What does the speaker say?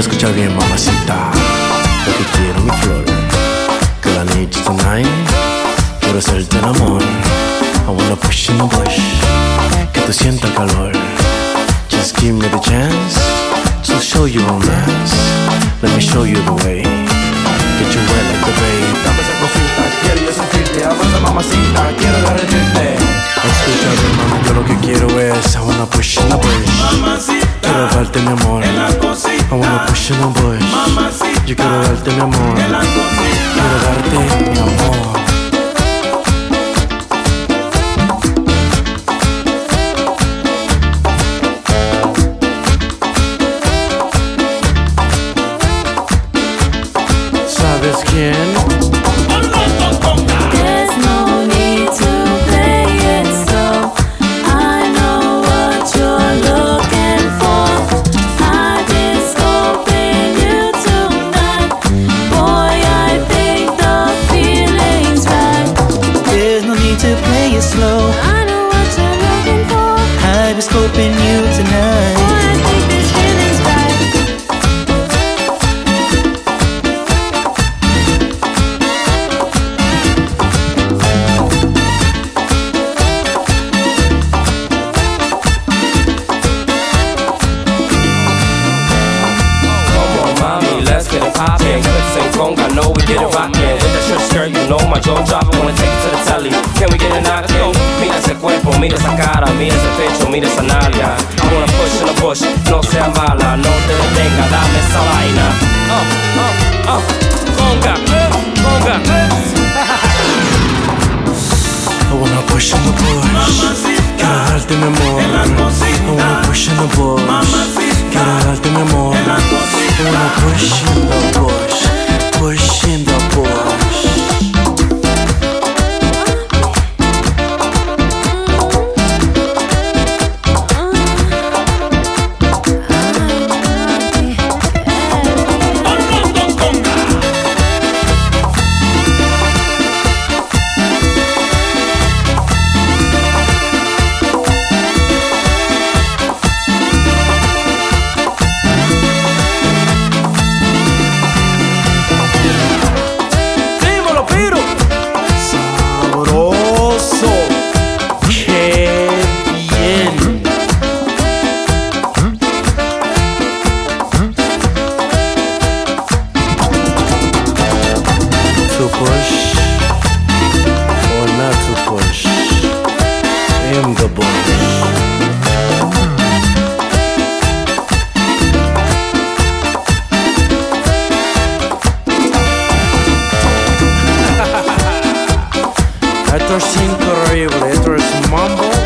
Escucha bien, mamacita. Lo que quiero, mi flor. Que la need tonight. Quiero hacerte el amor. I wanna push in the bush. Que tú sienta el calor. Just give me the chance to show you romance. Let me show you the way. Get you wet like the babe. Dame esa cosita, quiero yo sentirte. Avanza, mamacita, quiero derretirte. Escucha bien, mami, yo lo que quiero es I wanna push in the bush. Quiero darte mi amor. I wanna push in the bush. Yo quiero darte mi amor. Quiero darte mi amor. ¿Sabes quién? To play it slow. I know what you're looking for. I was hoping scoping you tonight. Boy, I think this feeling's right. Come on, mommy, let's get it poppin'. Clips and conga, know we get it rockin'. With that shirt skirt, my jaw droppin'. Wanna take it to the telly. Can we get knocked in? Mira ese cuerpo, mira esa cara, mira ese pecho, mira esa nalga. I wanna push in the bush, no sea mala, no te detenga, dame esa vaina. Uh, uh, uh, conga, uh, conga. I wanna push in the bush. Quiero darte mi amor. I wanna push in the bush. Es increíble, esto es mambo